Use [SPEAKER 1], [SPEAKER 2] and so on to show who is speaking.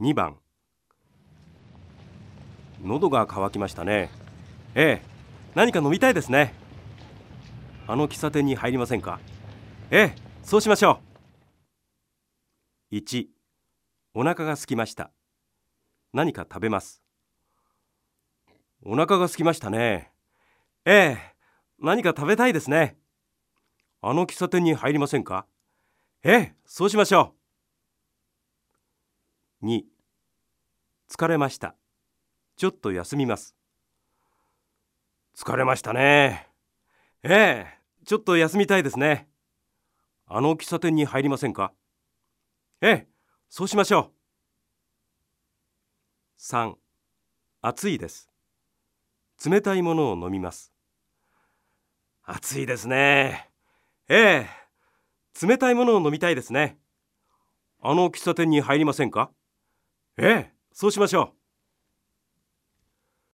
[SPEAKER 1] 2番。喉が渇きましたね。ええ何か飲みたいですね。あの喫茶店に入りませんか。ええそうしましょう。1お腹が空きました。何か食べます。お腹が空きましたね。ええ何か食べたいですね。あの喫茶店に入りませんか。ええそうしましょう。2疲れました。ちょっと休みます。疲れましたね。ええちょっと休みたいですね。あの喫茶店に入りませんか？ええそうしましょう。3暑いです。冷たいものを飲みます。暑いですね。ええ冷たいものを飲みたいですね。あの喫茶店に入りませんか？ええそうしましょう。